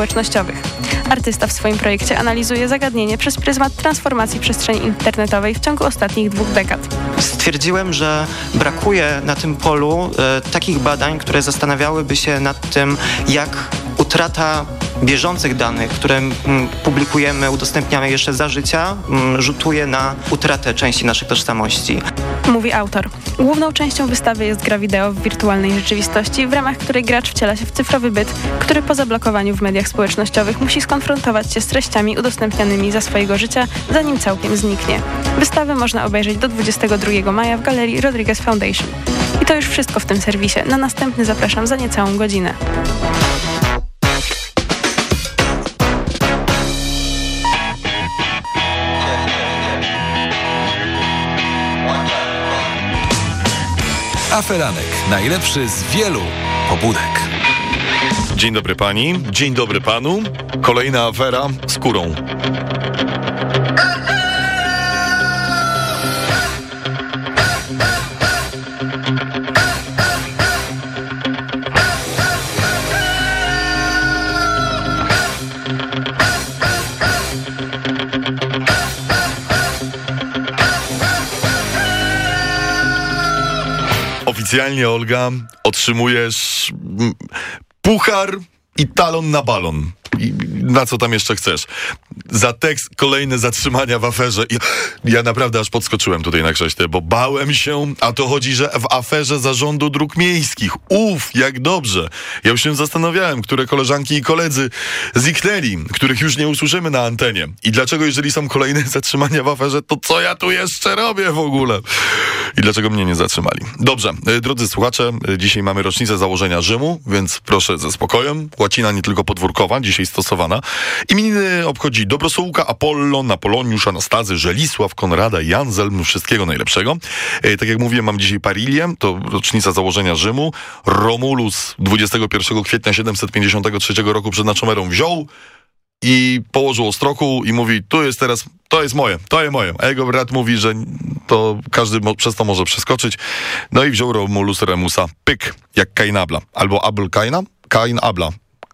społecznościowych. Artysta w swoim projekcie analizuje zagadnienie przez pryzmat transformacji przestrzeni internetowej w ciągu ostatnich dwóch dekad. Stwierdziłem, że brakuje na tym polu e, takich badań, które zastanawiałyby się nad tym, jak utrata bieżących danych, które m, publikujemy, udostępniamy jeszcze za życia, m, rzutuje na utratę części naszych tożsamości. Mówi autor. Główną częścią wystawy jest gra wideo w wirtualnej rzeczywistości, w ramach której gracz wciela się w cyfrowy byt, który po zablokowaniu w mediach społecznościowych musi skonfrontować się z treściami udostępnianymi za swojego życia, zanim całkiem zniknie. Wystawę można obejrzeć do 22 maja w galerii Rodriguez Foundation. I to już wszystko w tym serwisie. Na następny zapraszam za niecałą godzinę. Aferanek. Najlepszy z wielu pobudek. Dzień dobry pani, dzień dobry panu. Kolejna afera z kurą. Oficjalnie, Olga, otrzymujesz mm, puchar i talon na balon. I na co tam jeszcze chcesz? Za tekst kolejne zatrzymania w aferze. Ja naprawdę aż podskoczyłem tutaj na krześle, bo bałem się, a to chodzi, że w aferze zarządu dróg miejskich. Uf, jak dobrze. Ja już się zastanawiałem, które koleżanki i koledzy ziknęli, których już nie usłyszymy na antenie. I dlaczego, jeżeli są kolejne zatrzymania w aferze, to co ja tu jeszcze robię w ogóle? I dlaczego mnie nie zatrzymali? Dobrze, y, drodzy słuchacze, y, dzisiaj mamy rocznicę założenia Rzymu, więc proszę ze spokojem. Łacina nie tylko podwórkowa, dzisiaj stosowana. Imieniny obchodzi Dobrosługa, Apollon, Apoloniusz, Anastazy, Żelisław, Konrada, Janzelm, wszystkiego najlepszego. E, tak jak mówiłem, mam dzisiaj Parilię, to rocznica założenia Rzymu. Romulus 21 kwietnia 753 roku przed naszą erą wziął i położył ostroku i mówi, tu jest teraz, to jest moje, to jest moje. A jego brat mówi, że to każdy przez to może przeskoczyć. No i wziął Romulus Remusa, pyk, jak Kainabla. Albo Abel Kaina, Kain Abla.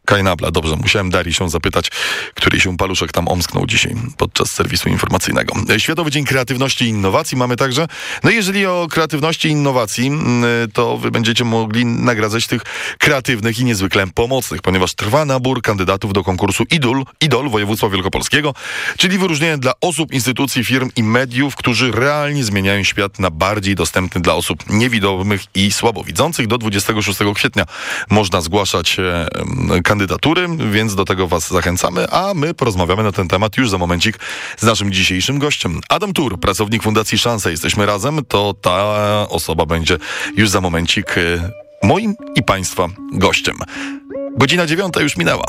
Kainabla, dobrze, musiałem Darii się zapytać, który się paluszek tam omsknął dzisiaj podczas serwisu informacyjnego. E, Światowy Dzień Kreatywności i Innowacji mamy także. No i jeżeli o kreatywności i innowacji, mm, to wy będziecie mogli nagradzać tych kreatywnych i niezwykle pomocnych, ponieważ trwa nabór kandydatów do konkursu Idol, Idol Województwa Wielkopolskiego, czyli wyróżnienie dla osób, instytucji, firm i mediów, którzy realnie zmieniają świat na bardziej dostępny dla osób niewidomych i słabowidzących. Do 26 kwietnia można zgłaszać e, em, kandydatury, więc do tego was zachęcamy, a my porozmawiamy na ten temat już za momencik z naszym dzisiejszym gościem. Adam Tur, pracownik Fundacji Szansa. Jesteśmy razem, to ta osoba będzie już za momencik e, moim i państwa gościem. Godzina dziewiąta już minęła.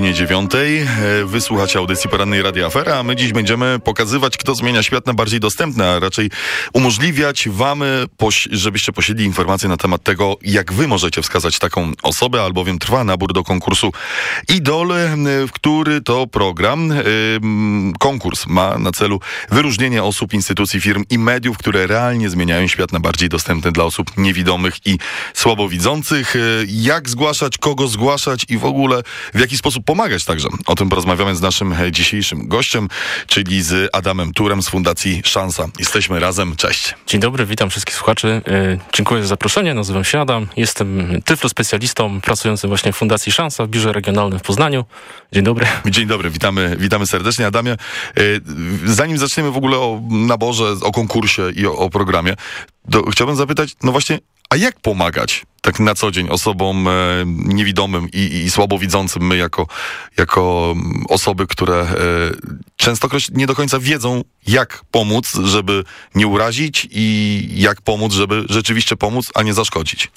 Godzinie 9. E, wysłuchać audycji porannej Radia Afera, a my dziś będziemy pokazywać, kto zmienia świat na bardziej dostępny, a raczej umożliwiać wam, żebyście posiedli informacje na temat tego, jak wy możecie wskazać taką osobę, albowiem trwa nabór do konkursu Idol, e, w który to program, e, konkurs ma na celu wyróżnienie osób, instytucji, firm i mediów, które realnie zmieniają świat na bardziej dostępny dla osób niewidomych i słabowidzących. Jak zgłaszać, kogo zgłaszać i w ogóle w jaki sposób pomagać także. O tym porozmawiamy z naszym dzisiejszym gościem, czyli z Adamem Turem z Fundacji Szansa. Jesteśmy razem. Cześć. Dzień dobry, witam wszystkich słuchaczy. E, dziękuję za zaproszenie. Nazywam się Adam. Jestem tyflospecjalistą pracującym właśnie w Fundacji Szansa w biurze regionalnym w Poznaniu. Dzień dobry. Dzień dobry, witamy, witamy serdecznie. Adamie, e, zanim zaczniemy w ogóle o naborze, o konkursie i o, o programie, to chciałbym zapytać, no właśnie, a jak pomagać tak na co dzień osobom e, niewidomym i, i słabowidzącym, my jako, jako osoby, które e, częstokroć nie do końca wiedzą, jak pomóc, żeby nie urazić i jak pomóc, żeby rzeczywiście pomóc, a nie zaszkodzić?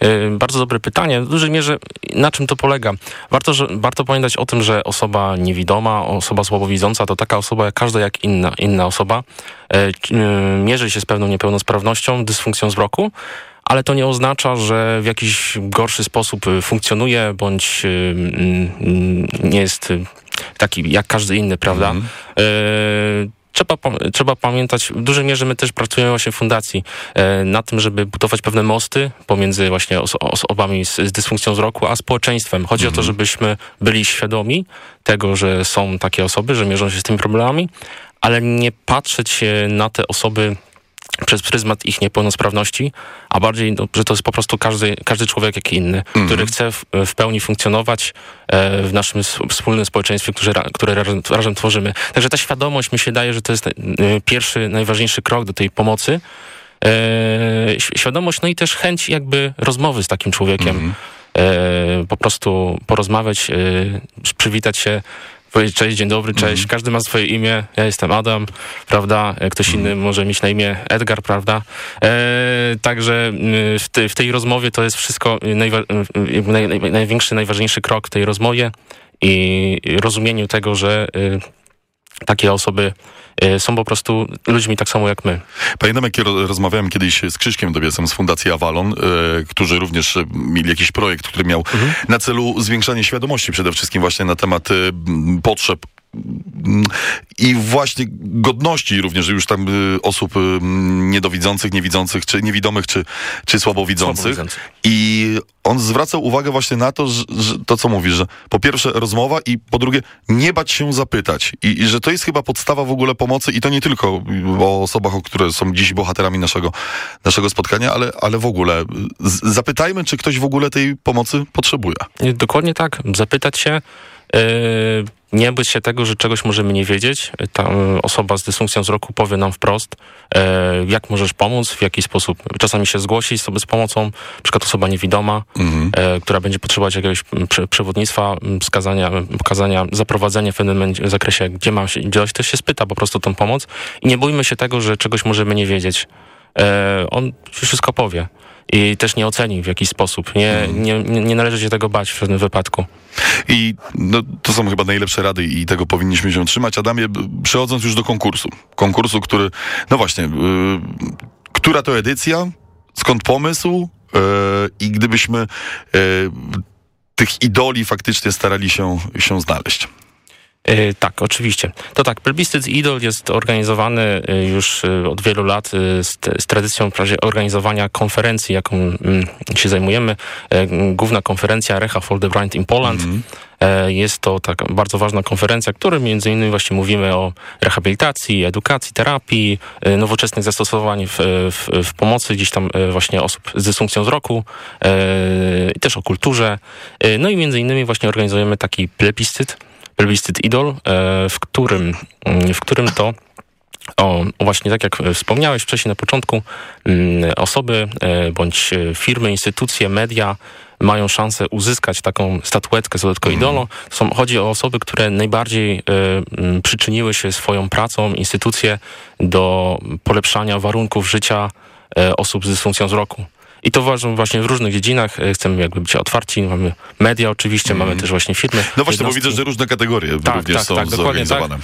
E, bardzo dobre pytanie. W dużej mierze na czym to polega? Warto, że, warto pamiętać o tym, że osoba niewidoma, osoba słabowidząca to taka osoba jak każda jak inna, inna osoba. Mierzy się z pewną niepełnosprawnością, dysfunkcją wzroku, ale to nie oznacza, że w jakiś gorszy sposób y, funkcjonuje, bądź y, mm, nie jest y, taki jak każdy inny, prawda? Mm. Trzeba, trzeba pamiętać, w dużej mierze my też pracujemy właśnie w fundacji na tym, żeby budować pewne mosty pomiędzy właśnie osobami z, z dysfunkcją wzroku, a społeczeństwem. Chodzi mm. o to, mhm. żebyśmy byli świadomi tego, że są takie osoby, że mierzą się z tymi problemami, ale nie patrzeć na te osoby przez pryzmat ich niepełnosprawności, a bardziej, no, że to jest po prostu każdy, każdy człowiek jak inny, mm. który chce w, w, pełni funkcjonować e, w naszym wspólnym społeczeństwie, które, które razem, razem, tworzymy. Także ta świadomość mi się daje, że to jest e, pierwszy, najważniejszy krok do tej pomocy. E, świadomość, no i też chęć jakby rozmowy z takim człowiekiem. Mm. po prostu porozmawiać, e, przywitać się, powiedzieć cześć, dzień dobry, cześć. Mm. Każdy ma swoje imię. Ja jestem Adam, prawda? Ktoś mm. inny może mieć na imię Edgar, prawda? E, także y, w, te, w, tej rozmowie to jest wszystko y, najwa y, naj, naj, największy, najważniejszy krok w tej rozmowie i rozumieniu tego, że takie osoby y, są po prostu ludźmi tak samo jak my. Pamiętam, jak rozmawiałem kiedyś z Krzyśkiem Dobiecem z Fundacji Avalon, y, którzy również y, mieli jakiś projekt, który miał mhm. na celu zwiększanie świadomości przede wszystkim właśnie na temat potrzeb i właśnie godności również już tam y, osób y, niedowidzących, niewidzących, czy niewidomych, czy, czy słabowidzących. I on zwraca uwagę właśnie na to, że, że, to co mówisz, że po pierwsze rozmowa i po drugie nie bać się zapytać. I, I, że to jest chyba podstawa w ogóle pomocy i to nie tylko o osobach, które są dziś bohaterami naszego, naszego spotkania, ale, ale w ogóle zapytajmy, czy ktoś w ogóle tej pomocy potrzebuje. Dokładnie tak. Zapytać się, Yy, nie bać się tego, że czegoś możemy nie wiedzieć. Ta y, osoba z dysfunkcją wzroku powie nam wprost, yy, jak możesz pomóc, w jaki sposób. Czasami się zgłosić sobie z pomocą, na przykład osoba niewidoma, mhm. yy, która będzie potrzebować jakiegoś przewodnictwa, wskazania, pokazania, zaprowadzenia w pewnym zakresie, gdzie ma się działać, to się spyta po prostu tą pomoc i nie bójmy się tego, że czegoś możemy nie wiedzieć. On wszystko powie i też nie oceni w jakiś sposób. Nie, mhm. nie, nie należy się tego bać w pewnym wypadku. I no, to są chyba najlepsze rady i tego powinniśmy się trzymać. Adamie, przechodząc już do konkursu. Konkursu, który, no właśnie, yy, która to edycja? Skąd pomysł? Yy, I gdybyśmy yy, tych idoli faktycznie starali się, się znaleźć. E, tak, oczywiście. To tak, plebiscyt Idol jest organizowany e, już e, od wielu lat z, z tradycją organizowania konferencji, jaką mm, się zajmujemy. Główna konferencja Recha for the Blind in Poland. Mm -hmm. Jest to taka bardzo ważna konferencja, w której między innymi właśnie mówimy o rehabilitacji, edukacji, terapii, nowoczesnych zastosowań w, w, w pomocy gdzieś tam właśnie osób z dysfunkcją wzroku i też o kulturze. No i między innymi właśnie organizujemy taki plebiscyt, plebiscyt Idol, e, w którym, mm, w którym to o, właśnie tak jak wspomniałeś wcześniej na początku, mm, osoby e, bądź e, firmy, instytucje, media mają szansę uzyskać taką statuetkę Złotego mm. Idolo. Są, chodzi o osoby, które najbardziej y, przyczyniły się swoją pracą, instytucje do polepszania warunków życia y, osób z dysfunkcją wzroku. I to uważam właśnie w różnych dziedzinach. E, chcemy jakby być otwarci. Mamy media oczywiście, mamy też właśnie firmy. No właśnie, bo jednostki. widzę, że różne kategorie Tak, również tak, są tak, dokładnie zorganizowane. e,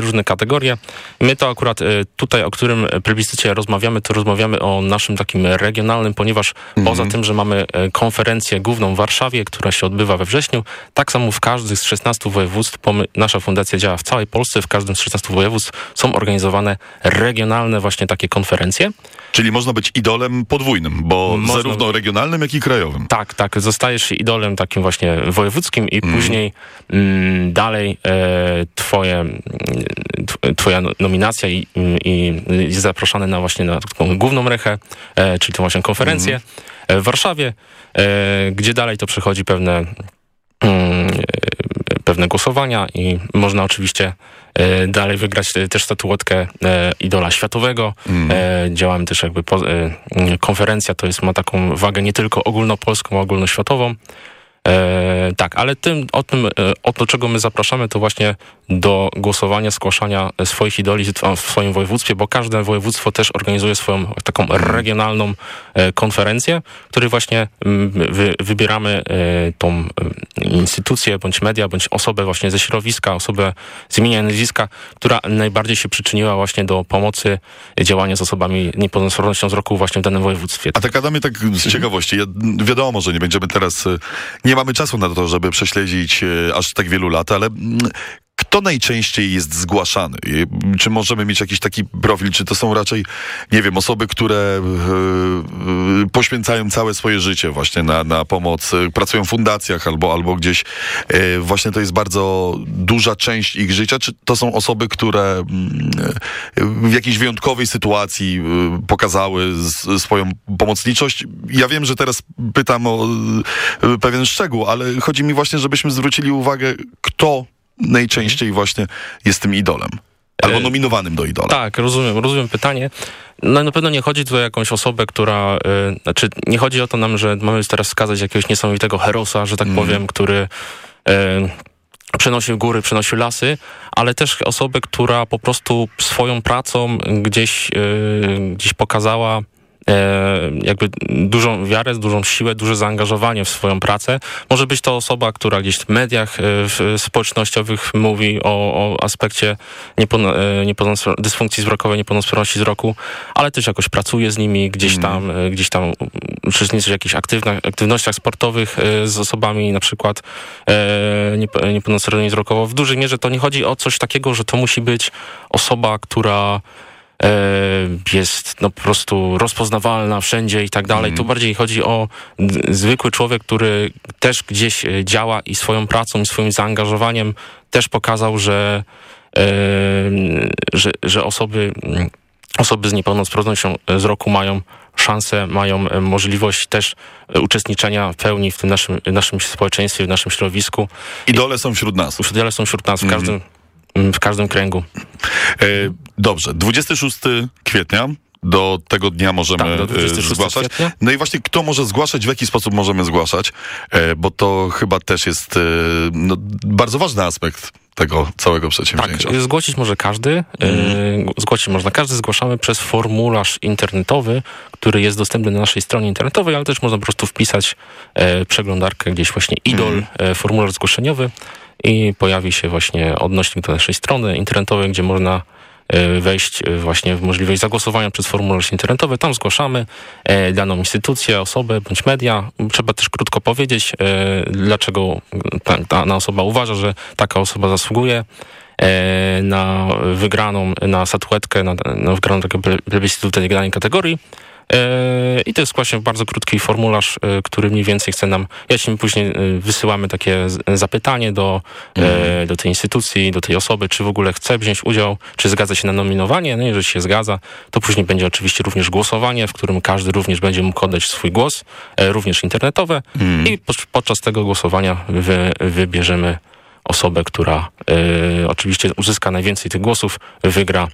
różne kategorie. My to akurat e, tutaj, o którym plebiscycie rozmawiamy, to rozmawiamy o naszym takim regionalnym, ponieważ poza tym, że mamy e, konferencję główną w Warszawie, która się odbywa we wrześniu, tak samo w każdym z 16 województw, nasza fundacja działa w całej Polsce, w każdym z 16 województw są organizowane regionalne właśnie takie konferencje. Czyli można być idolem podwójnym, bo Można zarówno być. regionalnym, jak i krajowym. Tak, tak. Zostajesz idolem takim właśnie wojewódzkim i później mm, dalej e, twoje, tw- twoja no- nominacja i, i jest zaproszony na właśnie na taką główną rechę, e, czyli tą właśnie konferencję e, w Warszawie, e, gdzie dalej to przechodzi pewne mm, pewne głosowania i można oczywiście dalej wygrać też statuetkę e, idola światowego. E, działamy też jakby po, konferencja to jest ma taką wagę nie tylko ogólnopolską, a ogólnoświatową. E, tak, ale tym, o tym, e, o to, czego my zapraszamy, to właśnie do głosowania, zgłaszania swoich idoli w swoim województwie, bo każde województwo też organizuje swoją taką regionalną e, konferencję, w której właśnie mm, wy, wybieramy e, tą instytucję, bądź media, bądź osobę właśnie ze środowiska, osobę z imienia nazwiska, która najbardziej się przyczyniła właśnie do pomocy działania z osobami niepełnosprawnością wzroku właśnie w danym województwie. A tak Adamie, tak z ciekawości, ja, wiadomo, że nie będziemy teraz, e, nie mamy czasu na to, żeby prześledzić e, aż tak wielu lat, ale mm, kto najczęściej jest zgłaszany? Czy możemy mieć jakiś taki profil? Czy to są raczej, nie wiem, osoby, które e, poświęcają całe swoje życie właśnie na, na pomoc, e, pracują w fundacjach albo, albo gdzieś e, właśnie to jest bardzo duża część ich życia? Czy to są osoby, które e, w jakiejś wyjątkowej sytuacji pokazały swoją pomocniczość? Ja wiem, że teraz pytam o pewien szczegół, ale chodzi mi właśnie, żebyśmy zwrócili uwagę, kto najczęściej właśnie jest tym idolem. Albo E, nominowanym do idola. Tak, rozumiem, rozumiem pytanie. No na pewno nie chodzi tu o jakąś osobę, która, y, znaczy nie chodzi o to nam, że mamy teraz wskazać jakiegoś niesamowitego herosa, że tak powiem, który y, przenosił góry, przenosił lasy, ale też osobę, która po prostu swoją pracą gdzieś, y, gdzieś pokazała e, jakby dużą wiarę, dużą siłę, duże zaangażowanie w swoją pracę. Może być to osoba, która gdzieś w mediach e, w, społecznościowych mówi o, o aspekcie niepon- e, dysfunkcji wzrokowej, niepełnosprawności wzroku, ale też jakoś pracuje z nimi, gdzieś tam, e, gdzieś tam uczestniczy w jakichś aktywnościach sportowych e, z osobami na przykład e, niepe- niepełnosprawnymi wzrokowo. W dużej mierze to nie chodzi o coś takiego, że to musi być osoba, która e, jest no po prostu rozpoznawalna wszędzie i tak dalej. Tu bardziej chodzi o zwykły człowiek, który też gdzieś e, działa i swoją pracą, i swoim zaangażowaniem też pokazał, że, e, że, że osoby, mm, osoby z niepełnosprawnością wzroku mają szansę, mają e, możliwość też e, uczestniczenia w pełni w tym naszym, naszym społeczeństwie, w naszym środowisku. Idole są wśród nas. Wiele są wśród nas w każdym, w każdym kręgu. E, dobrze, 26 kwietnia. Do tego dnia możemy Tak, e, 26 zgłaszać. No i właśnie kto może zgłaszać, w jaki sposób możemy zgłaszać, e, bo to chyba też jest e, no, bardzo ważny aspekt tego całego przedsięwzięcia. Tak, zgłosić może każdy. e, Zgłosić można każdy. Zgłaszamy przez formularz internetowy, który jest dostępny na naszej stronie internetowej, ale też można po prostu wpisać przeglądarkę gdzieś właśnie idol, e, formularz zgłoszeniowy i pojawi się właśnie odnośnik do naszej strony internetowej, gdzie można wejść e, właśnie w możliwość zagłosowania przez formularz internetowy. Tam zgłaszamy e, daną instytucję, osobę bądź media. Trzeba też krótko powiedzieć, e, dlaczego dana osoba uważa, że taka osoba zasługuje e, na wygraną, na statuetkę, na, na wygraną takiego ple- plebiscytu tej danej kategorii. E, I to jest właśnie bardzo krótki formularz, e, który mniej więcej chce nam, jaśnie później e, wysyłamy takie zapytanie do, e, do tej instytucji, do tej osoby, czy w ogóle chce wziąć udział, czy zgadza się na nominowanie. No jeżeli się zgadza, to później będzie oczywiście również głosowanie, w którym każdy również będzie mógł oddać swój głos, również internetowe. I po, podczas tego głosowania wy, wybierzemy osobę, która e, oczywiście uzyska najwięcej tych głosów, wygra.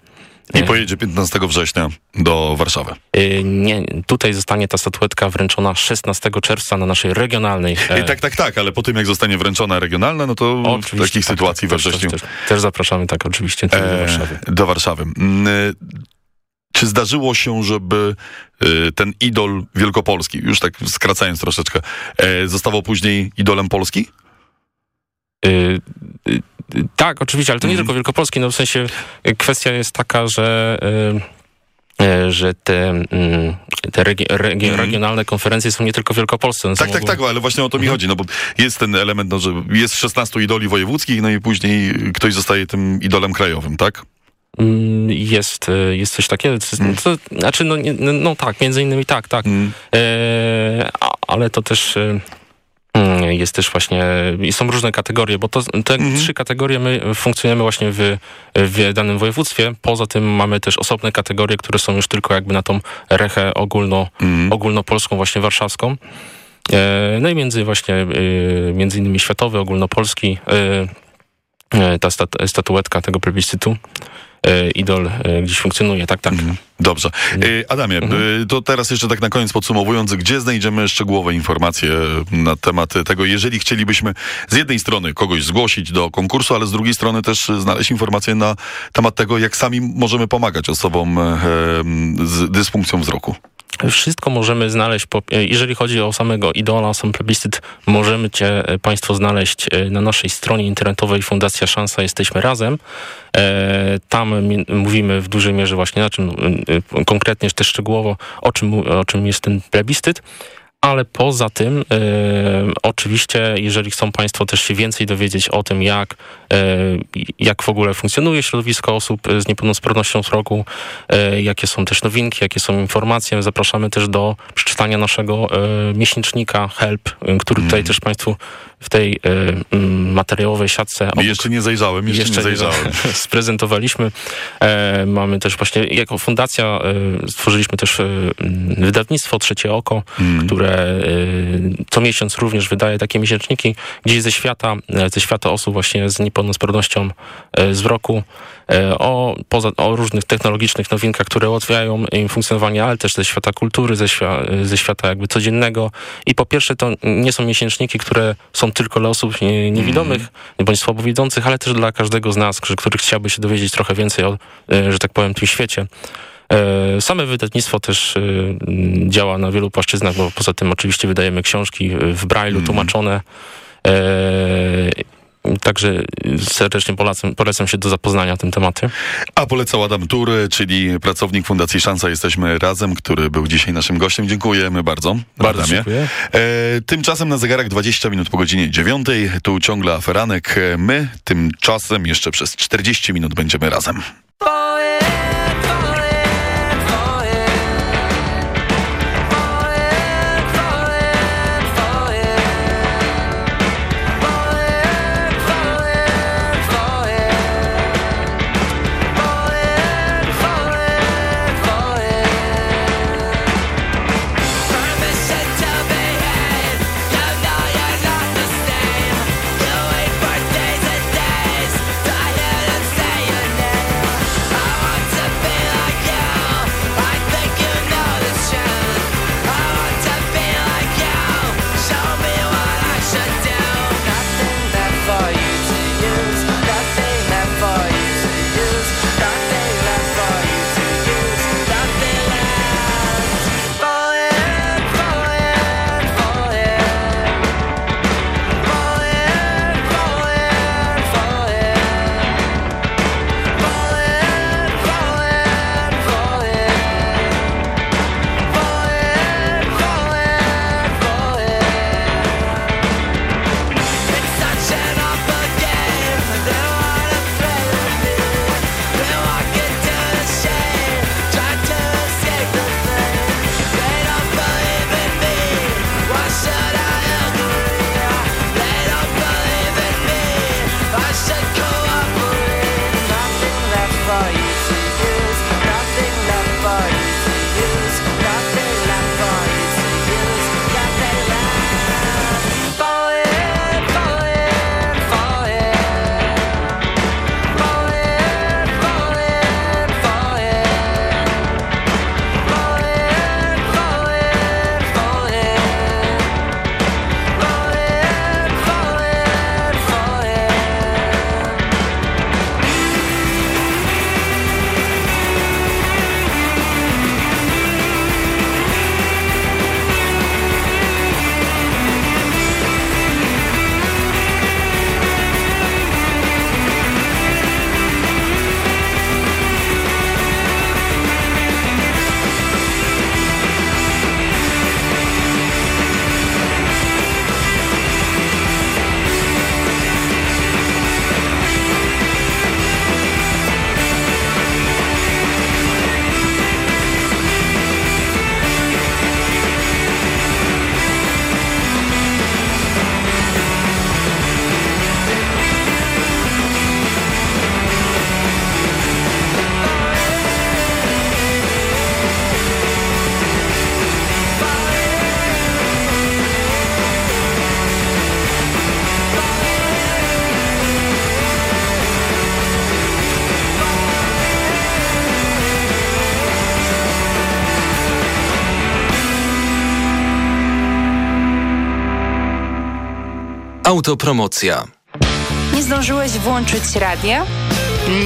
I pojedzie 15 września do Warszawy. E, Nie, tutaj zostanie ta statuetka wręczona 16 czerwca na naszej regionalnej. e, I tak, tak, tak, ale po tym jak zostanie wręczona regionalna, no to w oczywiście, takich tak, sytuacji tak, we też- wrześniu Też, też zapraszamy, tak, oczywiście, do e, Warszawy. do Warszawy. Mm, y, czy zdarzyło się, żeby y, ten idol wielkopolski, już tak skracając troszeczkę, e, zostawał później idolem Polski? Tak, oczywiście, ale to nie Mhm. tylko Wielkopolski, no w sensie y, kwestia jest taka, że y, y, że te, mm, te regi regi Mhm. regionalne konferencje są nie tylko w Wielkopolsce. one Tak, tak, tak, ale właśnie o to mi chodzi, no bo jest ten element, no, że jest 16 idoli wojewódzkich, no i później ktoś zostaje tym idolem krajowym, tak? Mm, Jest, jest coś takiego. To, Mm. to, znaczy, no, no, no tak, między innymi tak, tak. Mm. E, ale to też e, mm, jest też właśnie, są różne kategorie, bo to, te Mhm. trzy kategorie my funkcjonujemy właśnie w, w danym województwie. Poza tym mamy też osobne kategorie, które są już tylko jakby na tą rechę ogólno, Mm. ogólnopolską, właśnie warszawską. E, No i między właśnie, e, między innymi światowy, ogólnopolski, e, ta stat, statuetka tego plebiscytu, idol e, gdzieś funkcjonuje, tak, tak. Mhm. Dobrze. Y, Adamie, Mhm. to teraz jeszcze tak na koniec podsumowując, gdzie znajdziemy szczegółowe informacje na temat tego, jeżeli chcielibyśmy z jednej strony kogoś zgłosić do konkursu, ale z drugiej strony też znaleźć informacje na temat tego, jak sami możemy pomagać osobom e, z dysfunkcją wzroku. Wszystko możemy znaleźć, e, jeżeli chodzi o samego idola, sam plebiscyt, możemy cię e, Państwo znaleźć e, na naszej stronie internetowej Fundacja Szansa Jesteśmy Razem. E, Tam mówimy w dużej mierze właśnie na czym, konkretnie też szczegółowo, o czym, o czym jest ten plebiscyt. Ale poza tym, e, oczywiście, jeżeli chcą Państwo też się więcej dowiedzieć o tym, jak, e, jak w ogóle funkcjonuje środowisko osób z niepełnosprawnością wzroku, e, jakie są też nowinki, jakie są informacje, zapraszamy też do przeczytania naszego miesięcznika HELP, który tutaj też Państwu w tej m, materiałowej siatce obok- Jeszcze nie zajrzałem, jeszcze, nie zajrzałem. sprezentowaliśmy. E, mamy też właśnie, jako fundacja e, stworzyliśmy też e, m, wydawnictwo Trzecie Oko, Mm. które e, co miesiąc również wydaje takie miesięczniki gdzieś ze świata, ze świata osób właśnie z niepełnosprawnością wzroku, o, poza, o różnych technologicznych nowinkach, które ułatwiają im funkcjonowanie, ale też ze świata kultury, ze, ze świata jakby codziennego. I po pierwsze to nie są miesięczniki, które są tylko dla osób nie, niewidomych bądź słabowidzących, ale też dla każdego z nas, który, chciałby się dowiedzieć trochę więcej o, e, że tak powiem, tym świecie. E, Same wydawnictwo też e, działa na wielu płaszczyznach, bo poza tym oczywiście wydajemy książki w Braille'u tłumaczone. Także serdecznie polecam, polecam się do zapoznania tym tematem. A polecał Adam Tur, czyli pracownik Fundacji Szansa Jesteśmy Razem, który był dzisiaj naszym gościem. Dziękujemy bardzo. Bardzo Adamie. dziękuję. E, tymczasem na zegarach 20 minut po godzinie 9. Tu ciągle aferanek. E, My tymczasem jeszcze przez 40 minut będziemy razem. Autopromocja. Nie zdążyłeś włączyć radia?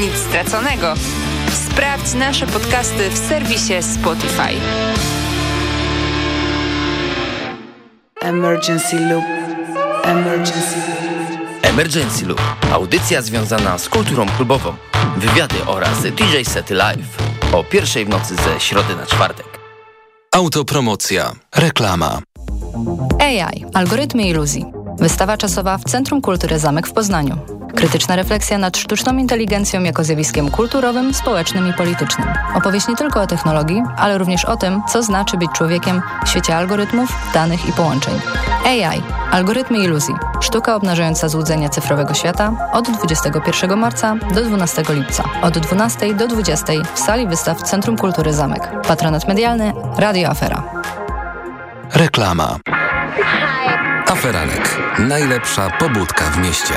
Nic straconego. Sprawdź nasze podcasty w serwisie Spotify. Emergency Loop. Emergency Loop. Emergency Loop. Audycja związana z kulturą klubową. Wywiady oraz DJ sety live. O pierwszej w nocy ze środy na czwartek. Autopromocja. Reklama. AI. Algorytmy iluzji. Wystawa czasowa w Centrum Kultury Zamek w Poznaniu. Krytyczna refleksja nad sztuczną inteligencją jako zjawiskiem kulturowym, społecznym i politycznym. Opowieść nie tylko o technologii, ale również o tym, co znaczy być człowiekiem w świecie algorytmów, danych i połączeń. AI. Algorytmy iluzji. Sztuka obnażająca złudzenia cyfrowego świata od 21 marca do 12 lipca. Od 12 do 20 w sali wystaw Centrum Kultury Zamek. Patronat medialny Radio Afera. Reklama. Aferanek. Najlepsza pobudka w mieście.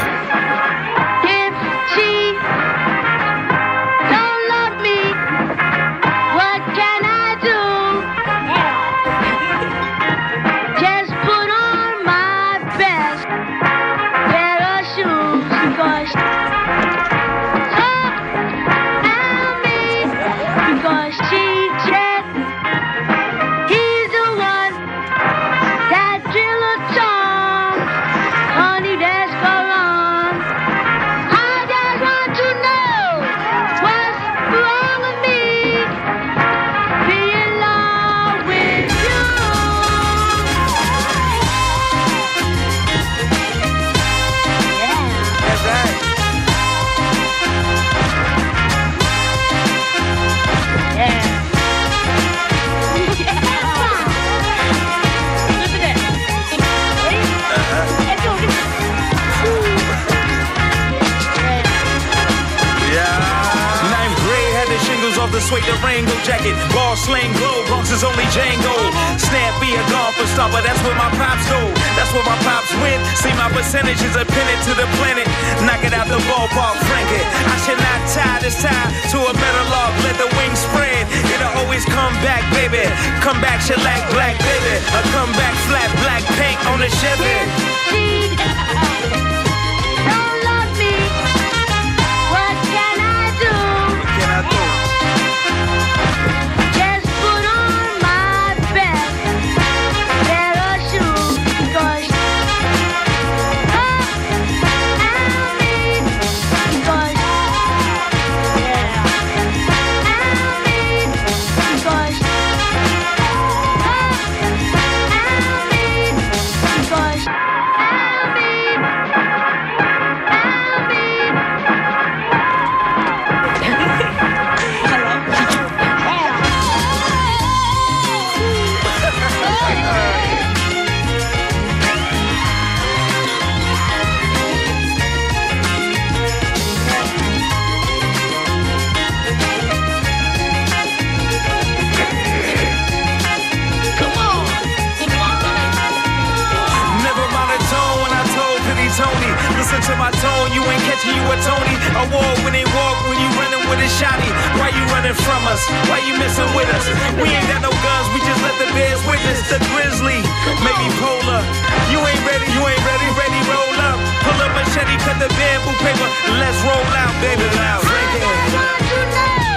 You ain't catching you with Tony a Award when they walk, when you running with a shotty. Why you running from us? Why you messing with us? We ain't got no guns, we just let the bears witness the grizzly. Maybe polar. You ain't ready, you ain't ready, ready, roll up. Pull up machete, cut the bamboo paper. Let's roll out, baby, loud. I want you Right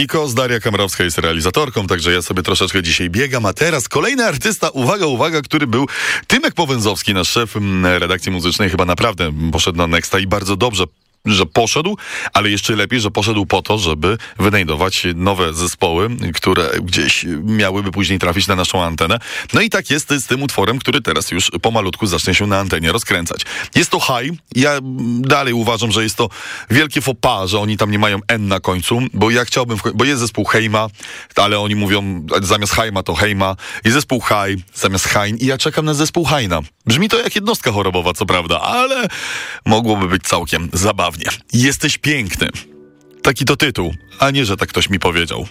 Bikos, Daria Kamrowska jest realizatorką, także ja sobie troszeczkę dzisiaj biegam, a teraz kolejny artysta, uwaga, uwaga, który był Tymek Powęzowski, nasz szef mm, redakcji muzycznej, chyba naprawdę poszedł na Nexta i bardzo dobrze że poszedł, ale jeszcze lepiej, że poszedł po to, żeby wynajdować nowe zespoły, które gdzieś miałyby później trafić na naszą antenę. No i tak jest z tym utworem, który teraz już pomalutku zacznie się na antenie rozkręcać. Jest to high. Ja dalej uważam, że jest to wielkie pas, że oni tam nie mają N na końcu, bo ja chciałbym, bo jest zespół Heima, ale oni mówią zamiast Heima to Heima i zespół High zamiast Hein i ja czekam na zespół Heina. Brzmi to jak jednostka chorobowa, co prawda, ale mogłoby być całkiem zabawnie. Jesteś piękny. Taki to tytuł, a nie, że tak ktoś mi powiedział.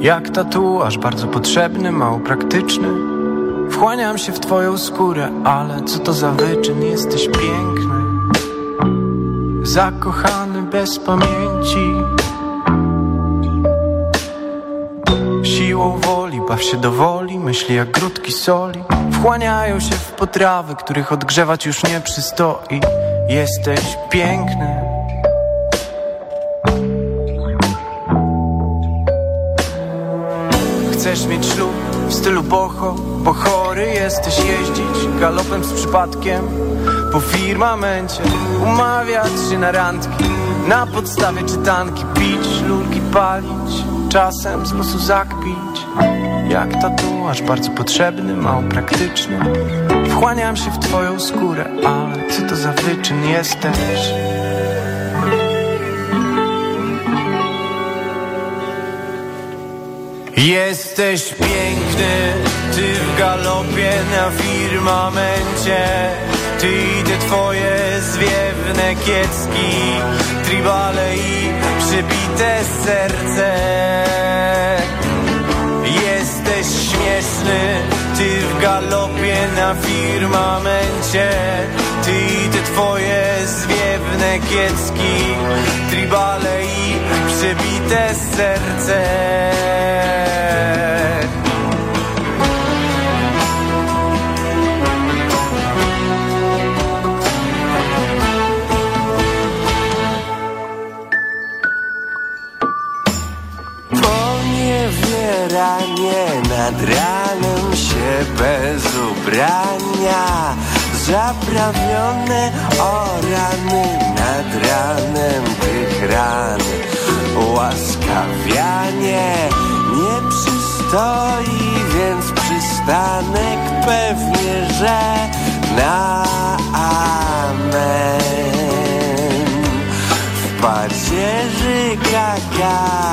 Jak tatuaż, bardzo potrzebny, mało praktyczny Wchłaniam się w twoją skórę, ale co to za wyczyn, jesteś piękny Zakochany bez pamięci Siłą woli, baw się do woli, myśli jak grudki soli Wchłaniają się w potrawy, których odgrzewać już nie przystoi Jesteś piękny Chcesz mieć ślub w stylu boho, bo chory jesteś jeździć galopem z przypadkiem po firmamencie, umawiać się na randki, na podstawie czytanki, pić, lurki palić, czasem z losu zakpić. Jak tatuaż, bardzo potrzebny, mało praktyczny. Wchłaniam się w twoją skórę, ale co to za wyczyn jesteś? Jesteś piękny, ty w galopie na firmamencie Ty i te twoje zwiewne kiecki Tribale i przybite serce ty w galopie na firmamencie. Ty i te twoje zwiewne kiecki Tribale i przybite serce. Poniewieranie nad ranem się bez ubrania Zaprawione o rany nad ranem tych ran. Łaskawianie nie przystoi, więc przystanek pewnie, że na amen. W pacierzy kaganek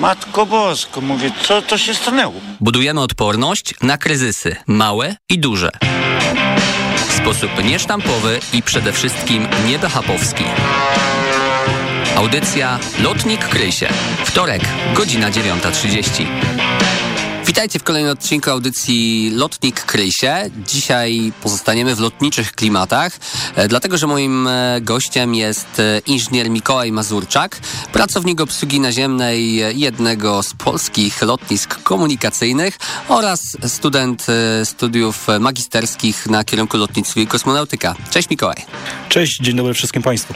Matko Bosko, mówię, co to się stanęło? Budujemy odporność na kryzysy, małe i duże. W sposób niesztampowy i przede wszystkim niebehapowski. Audycja Lotnik Kryj się. Wtorek, godzina 9.30. Witajcie w kolejnym odcinku audycji Lotnik Krysie. Dzisiaj pozostaniemy w lotniczych klimatach, e, dlatego że moim e, gościem jest e, inżynier Mikołaj Mazurczak, pracownik obsługi naziemnej jednego z polskich lotnisk komunikacyjnych oraz student studiów magisterskich na kierunku lotnictwo i kosmonautyka. Cześć Mikołaj. Cześć, dzień dobry wszystkim Państwu.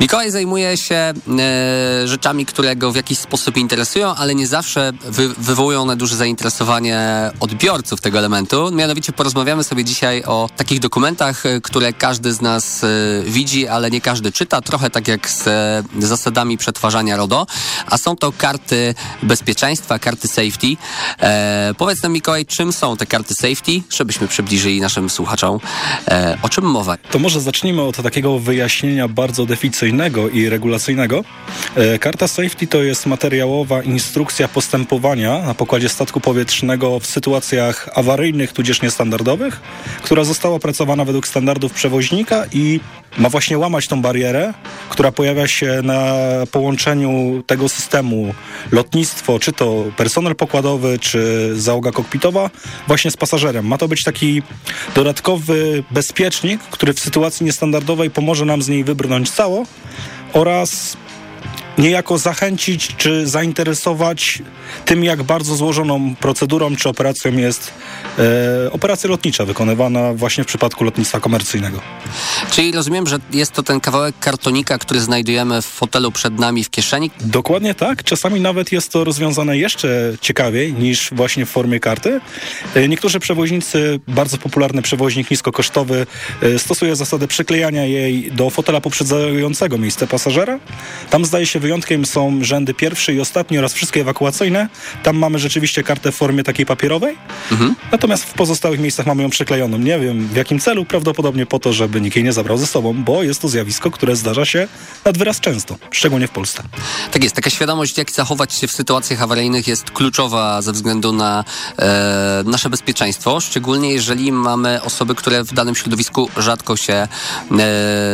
Mikołaj zajmuje się rzeczami, które go w jakiś sposób interesują, ale nie zawsze wy, wywołują one duże zainteresowanie odbiorców tego elementu. Mianowicie porozmawiamy sobie dzisiaj o takich dokumentach, e, które każdy z nas e, widzi, ale nie każdy czyta. Trochę tak jak z e, zasadami przetwarzania RODO. A są to karty bezpieczeństwa, karty safety. E, powiedz nam Mikołaj, czym są te karty safety, żebyśmy przybliżyli naszym słuchaczom, e, o czym mowa. To może zacznijmy od takiego wyjaśnienia bardzo deficyjnego i regulacyjnego. E, Karta safety to jest materiałowa instrukcja postępowania na pokładzie statku powietrznego w sytuacjach awaryjnych tudzież niestandardowych, która została opracowana według standardów przewoźnika i ma właśnie łamać tą barierę, która pojawia się na połączeniu tego systemu lotnictwo, czy to personel pokładowy, czy załoga kokpitowa, właśnie z pasażerem. Ma to być taki dodatkowy bezpiecznik, który w sytuacji niestandardowej pomoże nam z niej wybrnąć cało oraz niejako zachęcić czy zainteresować tym, jak bardzo złożoną procedurą czy operacją jest e, operacja lotnicza wykonywana właśnie w przypadku lotnictwa komercyjnego. Czyli rozumiem, że jest to ten kawałek kartonika, który znajdujemy w fotelu przed nami w kieszeni? Dokładnie tak. Czasami nawet jest to rozwiązane jeszcze ciekawiej niż właśnie w formie karty. E, Niektórzy przewoźnicy, bardzo popularny przewoźnik niskokosztowy, e, stosuje zasadę przyklejania jej do fotela poprzedzającego miejsce pasażera. Tam zdaje się wyjątkiem są rzędy pierwszy i ostatni oraz wszystkie ewakuacyjne. Tam mamy rzeczywiście kartę w formie takiej papierowej. Natomiast w pozostałych miejscach mamy ją przyklejoną. Nie wiem w jakim celu, prawdopodobnie po to, żeby nikt jej nie zabrał ze sobą, bo jest to zjawisko, które zdarza się nad wyraz często, szczególnie w Polsce. Tak jest, taka świadomość, jak zachować się w sytuacjach awaryjnych jest kluczowa ze względu na e, nasze bezpieczeństwo, szczególnie jeżeli mamy osoby, które w danym środowisku rzadko się e,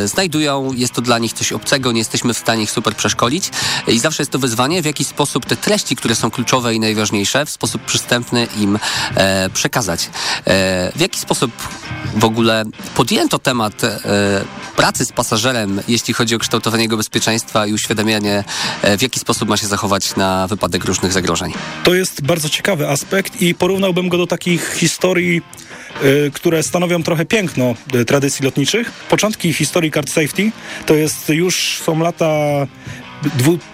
znajdują. Jest to dla nich coś obcego, nie jesteśmy w stanie ich super przeszkolić i zawsze jest to wyzwanie, w jaki sposób te treści, które są kluczowe i najważniejsze, w sposób przystępny im e, przekazać. E, w jaki sposób w ogóle podjęto temat e, pracy z pasażerem, jeśli chodzi o kształtowanie jego bezpieczeństwa i uświadamianie, e, w jaki sposób ma się zachować na wypadek różnych zagrożeń. To jest bardzo ciekawy aspekt i porównałbym go do takich historii, y, które stanowią trochę piękno y, tradycji lotniczych. Początki historii card safety to jest już są lata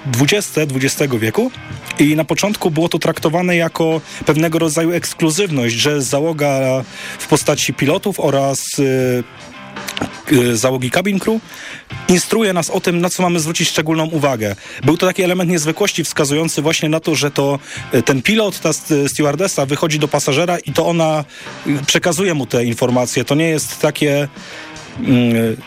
20 XX wieku i na początku było to traktowane jako pewnego rodzaju ekskluzywność, że załoga w postaci pilotów oraz y, y, załogi cabin crew instruuje nas o tym, na co mamy zwrócić szczególną uwagę. Był to taki element niezwykłości wskazujący właśnie na to, że to y, ten pilot, ta st- stewardessa wychodzi do pasażera i to ona przekazuje mu te informacje. To nie jest takie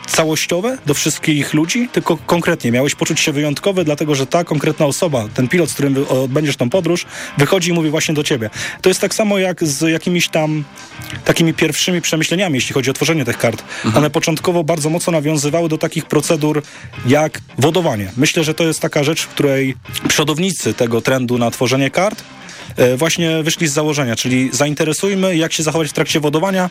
całościowe do wszystkich ludzi, tylko konkretnie miałeś poczuć się wyjątkowy, dlatego że ta konkretna osoba, ten pilot, z którym odbędziesz tą podróż, wychodzi i mówi właśnie do ciebie. To jest tak samo jak z jakimiś tam takimi pierwszymi przemyśleniami, jeśli chodzi o tworzenie tych kart. One początkowo bardzo mocno nawiązywały do takich procedur jak wodowanie. Myślę, że to jest taka rzecz, w której przodownicy tego trendu na tworzenie kart właśnie wyszli z założenia, czyli zainteresujmy, jak się zachować w trakcie wodowania.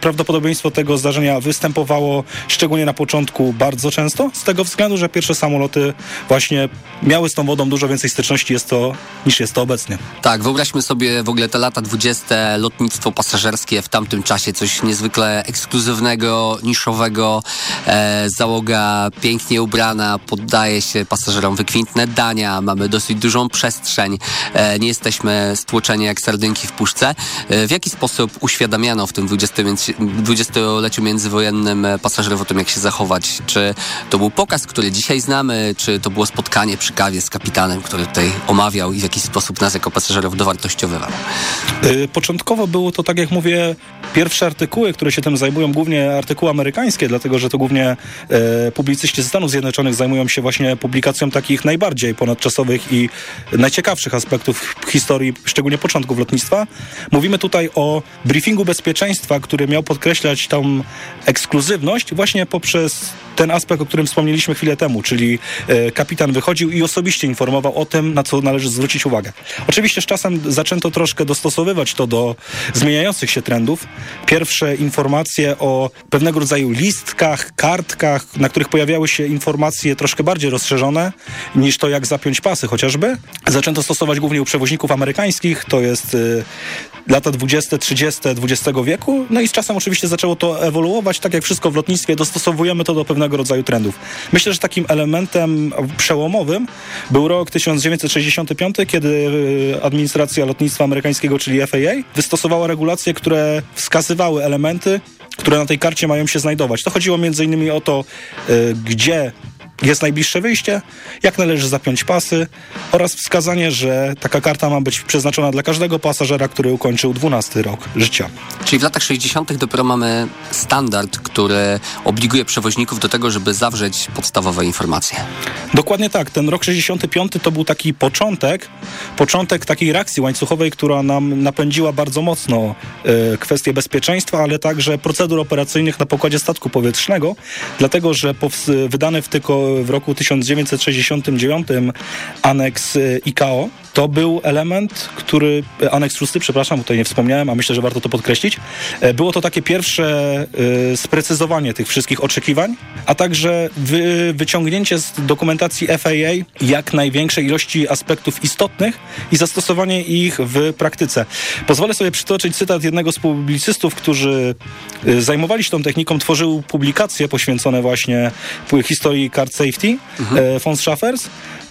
Prawdopodobieństwo tego zdarzenia występowało szczególnie na początku bardzo często, z tego względu, że pierwsze samoloty właśnie miały z tą wodą dużo więcej styczności jest to, niż jest to obecnie. Tak, wyobraźmy sobie w ogóle te lata 20, lotnictwo pasażerskie w tamtym czasie, coś niezwykle ekskluzywnego, niszowego. E, załoga pięknie ubrana, poddaje się pasażerom wykwintne dania, mamy dosyć dużą przestrzeń, e, nie jesteśmy stłoczeni jak sardynki w puszce. E, w jaki sposób uświadamiano w tym 20 między- 20-leciu międzywojennym e, pasażerów o tym, jak się zachować? Czy to był pokaz, który dzisiaj znamy, czy to było spotkanie przy kawie z kapitanem, który tutaj omawiał i w jakiś sposób nas jako pasażerów dowartościowywał? Y, Początkowo było to, tak jak mówię, pierwsze artykuły, które się tym zajmują, głównie artykuły amerykańskie, dlatego że to głównie e, publicyści ze Stanów Zjednoczonych zajmują się właśnie publikacją takich najbardziej ponadczasowych i najciekawszych aspektów historii, szczególnie początków lotnictwa. Mówimy tutaj o briefingu bezpieczeństwa, który miał podkreślać tą ekskluzywność właśnie poprzez ten aspekt, o którym wspomnieliśmy chwilę temu, czyli e, kapitan wychodził i osobiście informował o tym, na co należy zwrócić uwagę. Oczywiście z czasem zaczęto troszkę dostosowywać to do zmieniających się trendów. Pierwsze informacje o pewnego rodzaju listkach, kartkach, na których pojawiały się informacje troszkę bardziej rozszerzone niż to, jak zapiąć pasy chociażby. Zaczęto stosować głównie u przewoźników amerykańskich, to jest y, lata 20, 30 XX wieku. No i z czasem oczywiście zaczęło to ewoluować, tak jak wszystko w lotnictwie, dostosowujemy to do pewnego rodzaju trendów. Myślę, że takim elementem przełomowym był rok 1965, kiedy y, administracja lotnictwa amerykańskiego, czyli FAA, wystosowała regulacje, które wskazywały elementy, które na tej karcie mają się znajdować. To chodziło innymi o to, y, gdzie jest najbliższe wyjście, jak należy zapiąć pasy oraz wskazanie, że taka karta ma być przeznaczona dla każdego pasażera, który ukończył 12 rok życia. Czyli w latach 60. dopiero mamy standard, który obliguje przewoźników do tego, żeby zawrzeć podstawowe informacje. Dokładnie tak. Ten rok 65 to był taki początek, początek takiej reakcji łańcuchowej, która nam napędziła bardzo mocno y, kwestie bezpieczeństwa, ale także procedur operacyjnych na pokładzie statku powietrznego, dlatego że wydany w tylko w roku 1969 aneks y, ICAO. To był element, który, y, aneks szósty, przepraszam, bo tutaj nie wspomniałem, a myślę, że warto to podkreślić. E, było to takie pierwsze y, sprecyzowanie tych wszystkich oczekiwań, a także wy, wyciągnięcie z dokumentacji FAA jak największej ilości aspektów istotnych i zastosowanie ich w praktyce. Pozwolę sobie przytoczyć cytat jednego z publicystów, którzy zajmowali się tą techniką, tworzył publikacje poświęcone właśnie historii kart Safety, mhm. Fons Schaffers.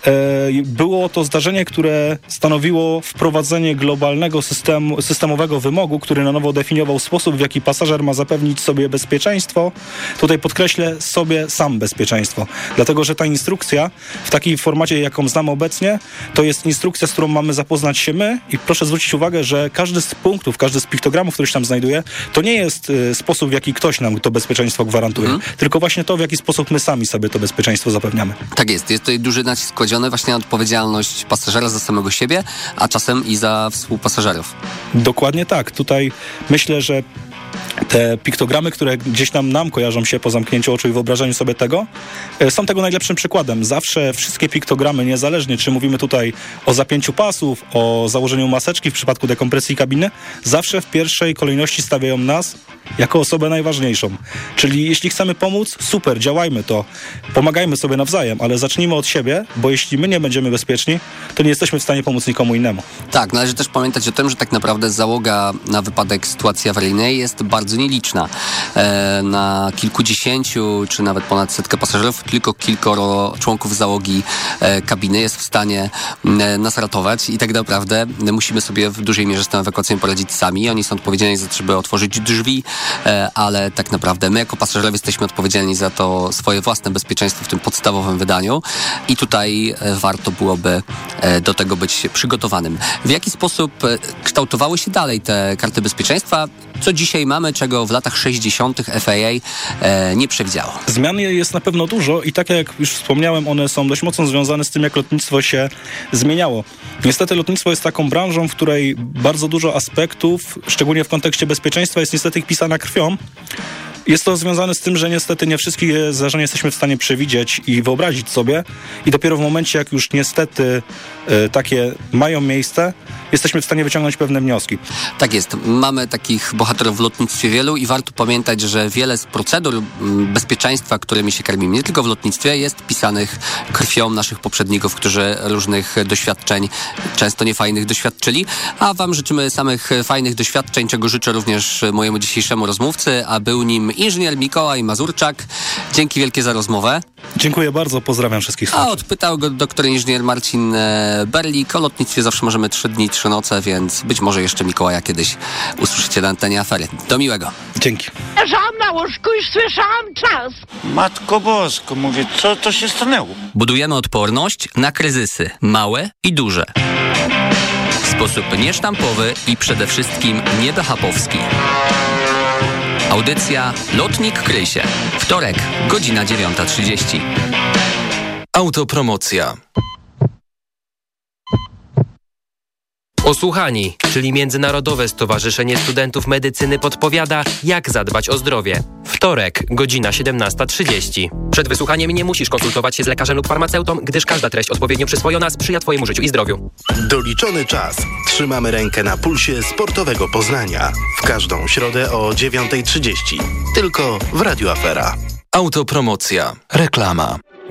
E, było to zdarzenie, które stanowiło wprowadzenie globalnego systemu, systemowego wymogu, który na nowo definiował sposób, w jaki pasażer ma zapewnić sobie bezpieczeństwo. Tutaj podkreślę sobie sam bezpieczeństwo, dlatego że ta instrukcja w takiej formacie, jaką znamy obecnie, to jest instrukcja, z którą mamy zapoznać się my i proszę zwrócić uwagę, że każdy z punktów, każdy z piktogramów, który się tam znajduje, to nie jest y, sposób, w jaki ktoś nam to bezpieczeństwo gwarantuje, mhm. tylko właśnie to, w jaki sposób my sami sobie to bezpieczeństwo zapewniamy. Tak jest. Jest tutaj duży nacisk kładziony właśnie na odpowiedzialność pasażera za samego siebie, a czasem i za współpasażerów. Dokładnie tak. Tutaj myślę, że te piktogramy, które gdzieś tam nam kojarzą się po zamknięciu oczu i wyobrażeniu sobie tego, e, są tego najlepszym przykładem. Zawsze wszystkie piktogramy, niezależnie czy mówimy tutaj o zapięciu pasów, o założeniu maseczki w przypadku dekompresji kabiny, zawsze w pierwszej kolejności stawiają nas jako osobę najważniejszą. Czyli jeśli chcemy pomóc, super, działajmy to, pomagajmy sobie nawzajem, ale zacznijmy od siebie, bo jeśli my nie będziemy bezpieczni, to nie jesteśmy w stanie pomóc nikomu innemu. Tak, należy też pamiętać o tym, że tak naprawdę załoga na wypadek sytuacji awaryjnej jest bardzo nieliczna. E, na kilkudziesięciu, czy nawet ponad setkę pasażerów, tylko kilkoro członków załogi e, kabiny jest w stanie e, nas ratować i tak naprawdę musimy sobie w dużej mierze z tą ewakuacją poradzić sami. Oni są odpowiedzialni za to, żeby otworzyć drzwi, ale tak naprawdę my jako pasażerowie jesteśmy odpowiedzialni za to swoje własne bezpieczeństwo w tym podstawowym wydaniu i tutaj warto byłoby do tego być przygotowanym. W jaki sposób kształtowały się dalej te karty bezpieczeństwa? Co dzisiaj mamy, czego w latach 60. FAA nie przewidziało? Zmian jest na pewno dużo i tak jak już wspomniałem, one są dość mocno związane z tym, jak lotnictwo się zmieniało. Niestety lotnictwo jest taką branżą, w której bardzo dużo aspektów, szczególnie w kontekście bezpieczeństwa, jest niestety pisana krwią. Jest to związane z tym, że niestety nie wszystkie zdarzenia jesteśmy w stanie przewidzieć i wyobrazić sobie i dopiero w momencie, jak już niestety y, takie mają miejsce, jesteśmy w stanie wyciągnąć pewne wnioski. Tak jest. Mamy takich bohaterów w lotnictwie wielu i warto pamiętać, że wiele z procedur mm, bezpieczeństwa, którymi się karmimy, nie tylko w lotnictwie, jest pisanych krwią naszych poprzedników, którzy różnych doświadczeń, często niefajnych, doświadczyli. A Wam życzymy samych fajnych doświadczeń, czego życzę również mojemu dzisiejszemu rozmówcy, a był nim inżynier Mikołaj Mazurczak. Dzięki wielkie za rozmowę. Dziękuję bardzo, pozdrawiam wszystkich słuchaczy. A odpytał go doktor inżynier Marcin e, Berlik. O lotnictwie zawsze możemy trzy dni, trzy noce, więc być może jeszcze Mikołaja kiedyś usłyszycie na antenie afery. Do miłego. Dzięki. Leżałam na łóżku i słyszałam czas. Matko Bosko, mówię, co to się stanęło? Budujemy odporność na kryzysy, małe i duże. W sposób niesztampowy i przede wszystkim niebehapowski. Audycja Lotnik Krysie. Wtorek, godzina 9.30. Autopromocja. Osłuchani, czyli Międzynarodowe Stowarzyszenie Studentów Medycyny podpowiada, jak zadbać o zdrowie. Wtorek, godzina 17.30. Przed wysłuchaniem nie musisz konsultować się z lekarzem lub farmaceutą, gdyż każda treść odpowiednio przyswojona sprzyja Twojemu życiu i zdrowiu. Doliczony czas. Trzymamy rękę na pulsie sportowego Poznania. W każdą środę o 9.30. Tylko w Radio Afera. Autopromocja. Reklama.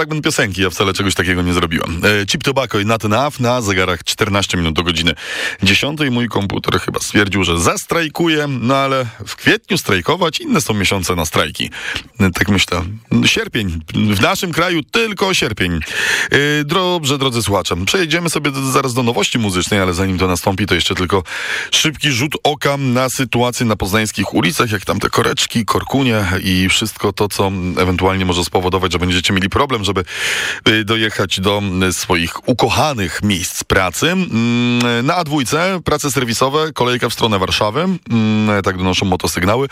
Fragment piosenki, ja wcale czegoś takiego nie zrobiłem. E, Chip Tobacco i Not Enough na zegarach 14 minut do godziny 10. Mój komputer chyba stwierdził, że zastrajkuje, no ale w kwietniu strajkować, inne są miesiące na strajki. E, Tak myślę. Sierpień. W naszym kraju tylko sierpień. E, Dobrze, drodzy słuchacze, przejedziemy sobie do- zaraz do nowości muzycznej, ale zanim to nastąpi, to jeszcze tylko szybki rzut oka na sytuację na poznańskich ulicach, jak tam te koreczki, korkunie i wszystko to, co ewentualnie może spowodować, że będziecie mieli problem, żeby y, dojechać do y, swoich ukochanych miejsc pracy. Mm, Na A2 prace serwisowe, kolejka w stronę Warszawy, mm, tak donoszą motosygnały.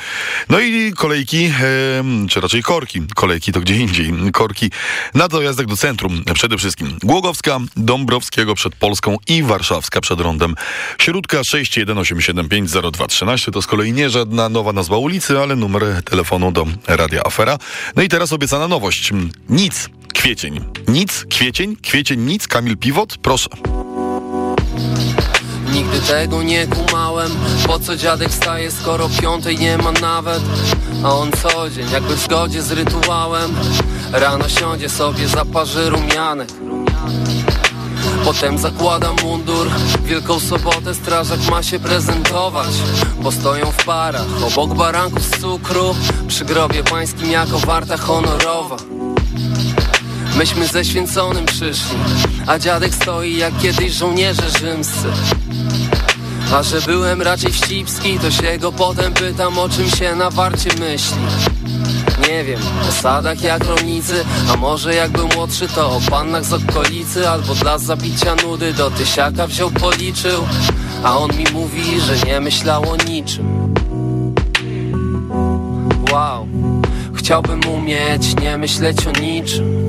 No i kolejki, em, czy raczej korki, kolejki to gdzie indziej, korki na dojazdach do centrum przede wszystkim. Głogowska, Dąbrowskiego przed Polską i Warszawska przed rondem. Śródka 618750213 to z kolei nie żadna nowa nazwa ulicy, ale numer telefonu do Radia Afera. No i teraz obiecana nowość. Nic, kwiecień. Nic, kwiecień, kwiecień, nic, Kamil Piwot, proszę. Nigdy tego nie kumałem. Po co dziadek wstaje, skoro piątej nie ma nawet? A on co dzień, jakby w zgodzie z rytuałem. Rano siądzie sobie, zaparzy rumianek. Potem zakłada mundur. Wielką sobotę strażak ma się prezentować. Bo stoją w parach Obok baranków z cukru. Przy grobie pańskim jako warta honorowa Myśmy ze święconym przyszli A dziadek stoi jak kiedyś żołnierze rzymscy. A że byłem raczej wścibski, to się go potem pytam o czym się na warcie myśli. Nie wiem, o sadach jak rolnicy, a może jak był młodszy to o pannach z okolicy Albo dla zabicia nudy do tysiaka wziął policzył. A on mi mówi, że nie myślał o niczym. Wow, chciałbym umieć nie myśleć o niczym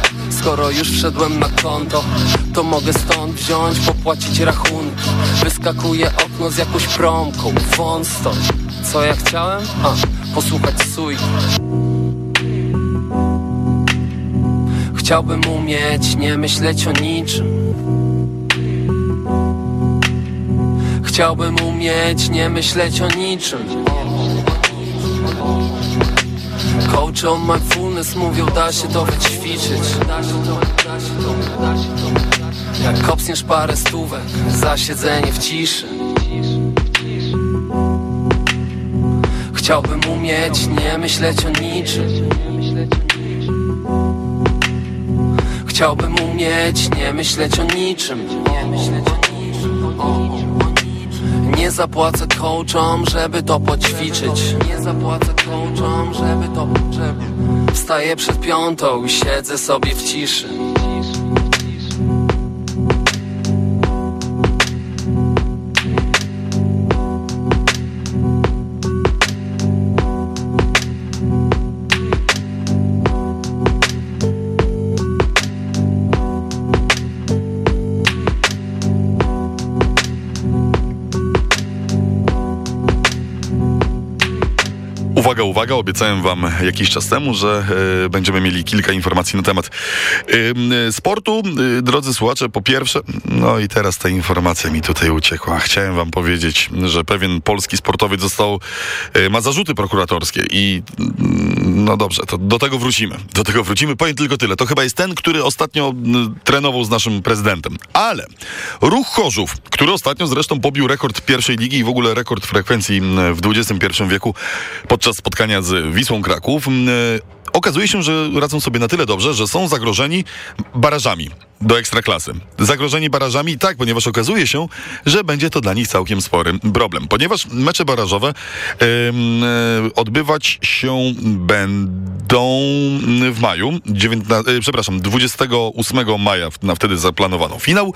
Skoro już wszedłem na konto To mogę stąd wziąć, popłacić rachunki. Wyskakuje okno z jakąś promką. Wąt stąd Co ja chciałem? A, posłuchać sójki Chciałbym umieć nie myśleć o niczym. Chciałbym umieć nie myśleć o niczym. Coach on mindfulness mówią da się to wyćwiczyć. Jak kopsniesz parę stówek za siedzenie w ciszy. Chciałbym umieć nie myśleć o niczym. Chciałbym umieć nie myśleć o niczym. Nie zapłacę coachom, żeby to poćwiczyć. Nie zapłacę coachom, żeby to... Żeby... Wstaję przed piątą i siedzę sobie w ciszy Uwaga, uwaga, obiecałem wam jakiś czas temu, że e, będziemy mieli kilka informacji na temat e, sportu. E, drodzy słuchacze, po pierwsze, no i teraz ta informacja mi tutaj uciekła. Chciałem wam powiedzieć, że pewien polski sportowiec został, ma zarzuty prokuratorskie i mm, no dobrze, to do tego wrócimy. Do tego wrócimy. Powiem tylko tyle. To chyba jest ten, który ostatnio trenował z naszym prezydentem. Ale Ruch Chorzów, który ostatnio zresztą pobił rekord pierwszej ligi i w ogóle rekord frekwencji w XXI wieku podczas spotkania z Wisłą Kraków. Okazuje się, że radzą sobie na tyle dobrze, że są zagrożeni barażami do ekstraklasy. Zagrożeni barażami tak, ponieważ okazuje się, że będzie to dla nich całkiem spory problem. Ponieważ mecze barażowe e, odbywać się będą w maju, 19, e, przepraszam, 28 maja, na wtedy zaplanowano finał,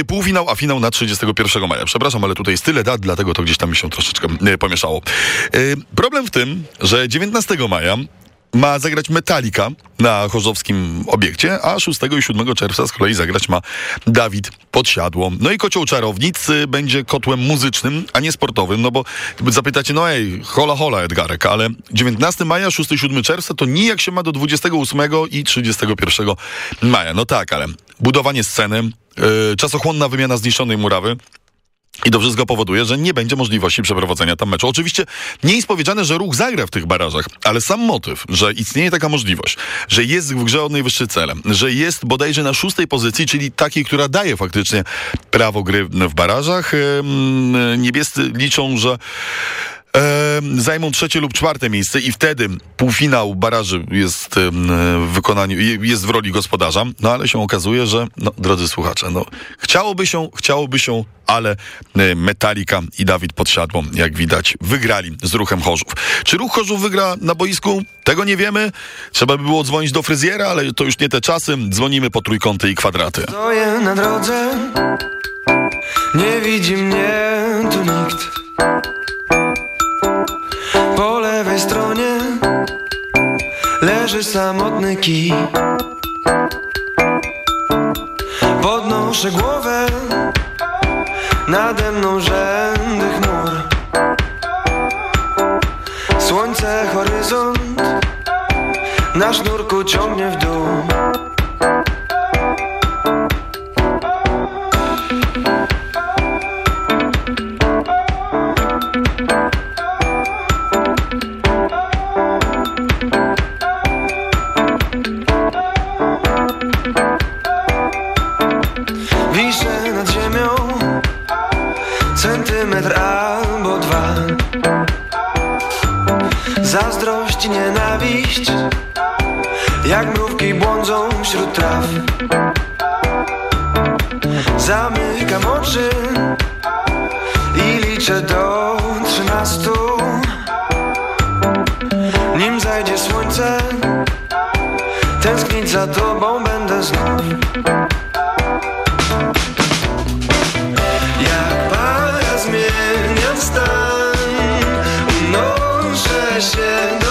y, półfinał, a finał na 31 maja. Przepraszam, ale tutaj jest tyle dat, dlatego to gdzieś tam mi się troszeczkę pomieszało. Problem w tym, że 19 maja ma zagrać Metallica na chorzowskim obiekcie, a 6 i 7 czerwca z kolei zagrać ma Dawid Podsiadło. No i Kocioł Czarownic będzie kotłem muzycznym, a nie sportowym, no bo zapytacie, no ej, hola hola Edgarek, ale 19 maja, 6 i 7 czerwca to nijak się ma do 28 i 31 maja. No tak, ale budowanie sceny, yy, czasochłonna wymiana zniszczonej murawy, i to wszystko powoduje, że nie będzie możliwości przeprowadzenia tam meczu. Oczywiście nie jest powiedziane, że ruch zagra w tych barażach, ale sam motyw, że istnieje taka możliwość, że jest w grze od najwyższy celem, że jest bodajże na szóstej pozycji, czyli takiej, która daje faktycznie prawo gry w barażach. Niebiescy liczą, że zajmą trzecie lub czwarte miejsce i wtedy półfinał baraży jest w wykonaniu, jest w roli gospodarza, no ale się okazuje, że, no, drodzy słuchacze, no, chciałoby się, chciałoby się, ale e, Metallica i Dawid Podsiadło, jak widać, wygrali z ruchem Chorzów. Czy ruch Chorzów wygra na boisku? Tego nie wiemy. Trzeba by było dzwonić do fryzjera, ale to już nie te czasy. Dzwonimy po trójkąty i kwadraty. Stoję na drodze, nie widzi mnie tu nikt. Po lewej stronie leży samotny kij. Podnoszę głowę, nade mną rzędy chmur. Słońce, horyzont, na sznurku ciągnie w dół. Zazdrość nienawiść. Jak mrówki błądzą wśród traw. Zamykam oczy I liczę do trzynastu. Nim zajdzie słońce Tęsknić za tobą będę znów passion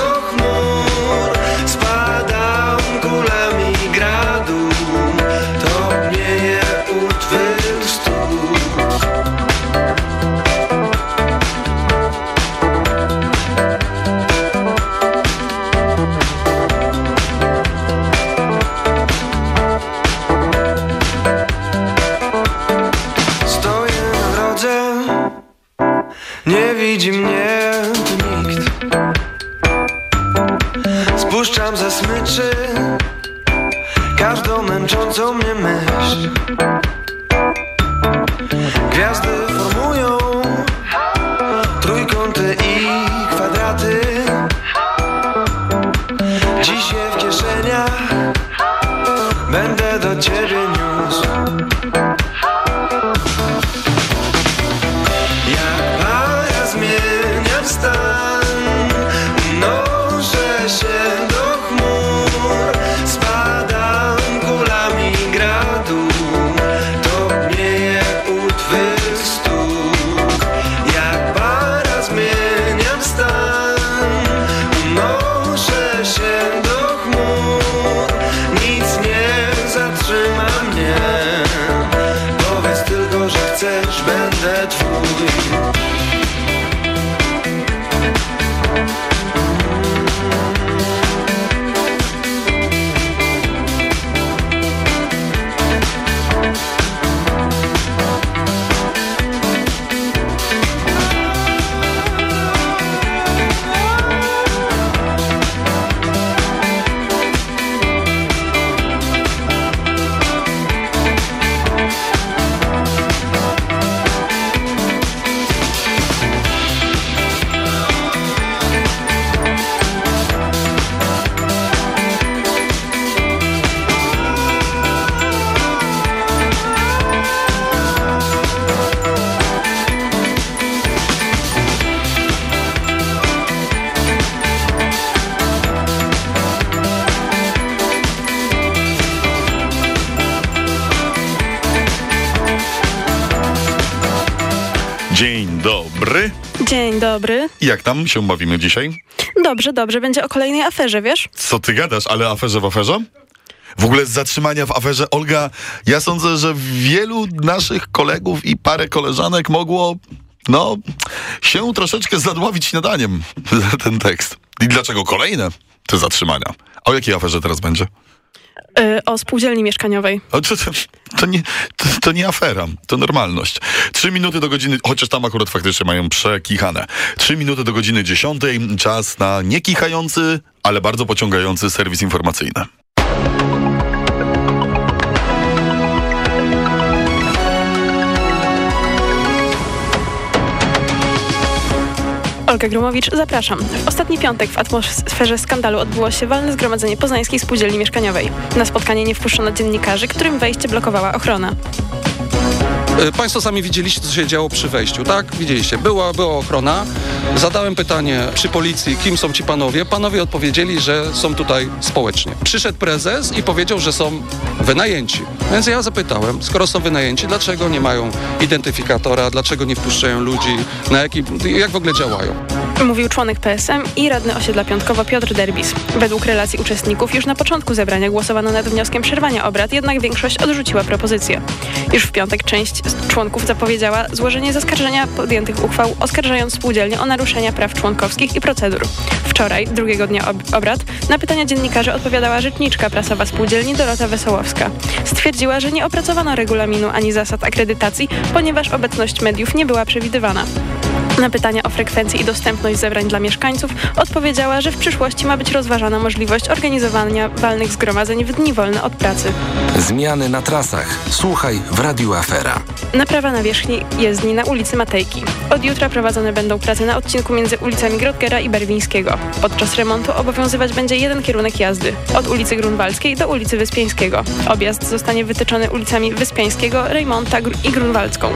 dobry. Jak tam się bawimy dzisiaj? Dobrze, dobrze, będzie o kolejnej aferze, wiesz? Co ty gadasz, ale aferze w aferze? W ogóle z zatrzymania w aferze Olga, ja sądzę, że wielu naszych kolegów i parę koleżanek mogło, no, się troszeczkę zadławić śniadaniem za ten tekst. I dlaczego kolejne te zatrzymania? A o jakiej aferze teraz będzie? Yy, o spółdzielni mieszkaniowej. O, to, to, to, nie, to, to nie afera, to normalność. Trzy minuty do godziny, chociaż tam akurat faktycznie mają przekichane. Trzy minuty do godziny dziesiątej, czas na niekichający, ale bardzo pociągający serwis informacyjny. Olga Grumowicz, zapraszam. W ostatni piątek w atmosferze skandalu odbyło się walne zgromadzenie Poznańskiej Spółdzielni Mieszkaniowej. Na spotkanie nie wpuszczono dziennikarzy, którym wejście blokowała ochrona. E, Państwo sami widzieliście, co się działo przy wejściu, tak? Widzieliście, była, była ochrona. Zadałem pytanie przy policji, kim są ci panowie. Panowie odpowiedzieli, że są tutaj społecznie. Przyszedł prezes i powiedział, że są wynajęci. Więc ja zapytałem, skoro są wynajęci, dlaczego nie mają identyfikatora, dlaczego nie wpuszczają ludzi, na jaki, jak w ogóle działają? Mówił członek PSM i radny osiedla Piątkowo Piotr Derbis. Według relacji uczestników już na początku zebrania głosowano nad wnioskiem przerwania obrad, jednak większość odrzuciła propozycję. Już w piątek część członków zapowiedziała złożenie zaskarżenia podjętych uchwał, oskarżając spółdzielnię o naruszenia praw członkowskich i procedur. Wczoraj, drugiego dnia ob obrad, na pytania dziennikarzy odpowiadała rzeczniczka prasowa spółdzielni Dorota Wesołowska. Stwierdziła, że nie opracowano regulaminu ani zasad akredytacji, ponieważ obecność mediów nie była przewidywana. Na pytania o frekwencję i dostępność zebrań dla mieszkańców odpowiedziała, że w przyszłości ma być rozważana możliwość organizowania walnych zgromadzeń w dni wolne od pracy. Zmiany na trasach. Słuchaj w Radiu Afera. Naprawa nawierzchni jezdni na ulicy Matejki. Od jutra prowadzone będą prace na odcinku między ulicami Grodkera i Berwińskiego. Podczas remontu obowiązywać będzie jeden kierunek jazdy. Od ulicy Grunwaldzkiej do ulicy Wyspiańskiego. Objazd zostanie wytyczony ulicami Wyspiańskiego, Rejmonta i Grunwaldzką.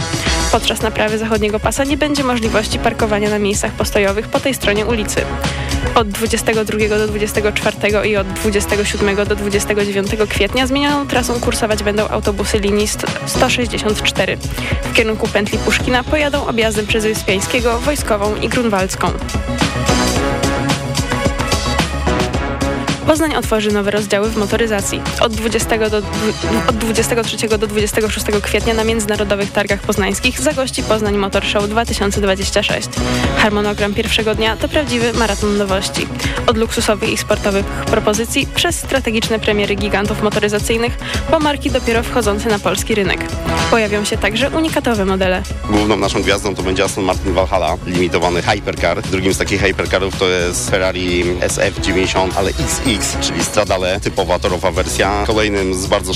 Podczas naprawy zachodniego pasa nie będzie możliwości parkowania na miejscach postojowych po tej stronie ulicy. Od 22 do 24 i od 27 do 29 kwietnia zmienioną trasą kursować będą autobusy linii st- 164. W kierunku pętli Puszkina pojadą objazdem przez Wyspiańskiego, Wojskową i Grunwaldzką. Poznań otworzy nowe rozdziały w motoryzacji. Od, 20 do, od 23 do 26 kwietnia na Międzynarodowych Targach Poznańskich zagości Poznań Motor Show 2026. Harmonogram pierwszego dnia to prawdziwy maraton nowości. Od luksusowych i sportowych propozycji przez strategiczne premiery gigantów motoryzacyjnych po marki dopiero wchodzące na polski rynek. Pojawią się także unikatowe modele. Główną naszą gwiazdą to będzie Aston Martin Valhalla, limitowany hypercar. Drugim z takich hypercarów to jest Ferrari SF90, ale XX, czyli stradale typowa torowa wersja. Kolejnym z bardzo